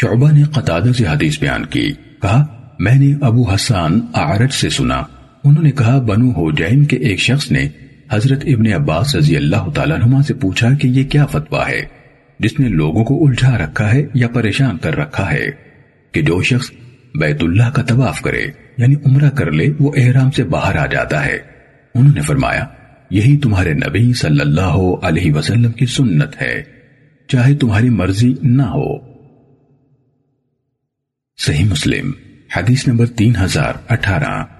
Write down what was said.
شعبہ نے قطادہ سے حدیث بیان کی۔ کہا، میں نے ابو حسان اعرج سے سنا۔ انہوں نے کہا، بنو ہو کے ایک شخص نے حضرت ابن عباس رضی اللہ تعالیٰ نما سے پوچھا کہ یہ کیا فتویٰ ہے، جس نے لوگوں کو الجھا رکھا ہے یا پریشان کر رکھا ہے کہ جو شخص بیت اللہ کا طواف کرے یعنی عمرہ کر لے، وہ احرام سے باہر آ جاتا ہے۔ انہوں نے فرمایا، یہی تمہارے نبی صلی اللہ علیہ وسلم کی سنت ہے۔ چاہے تمہاری مرضی نہ ہو۔ صحیح مسلم حدیث نمبر تین ہزار اٹھارہ۔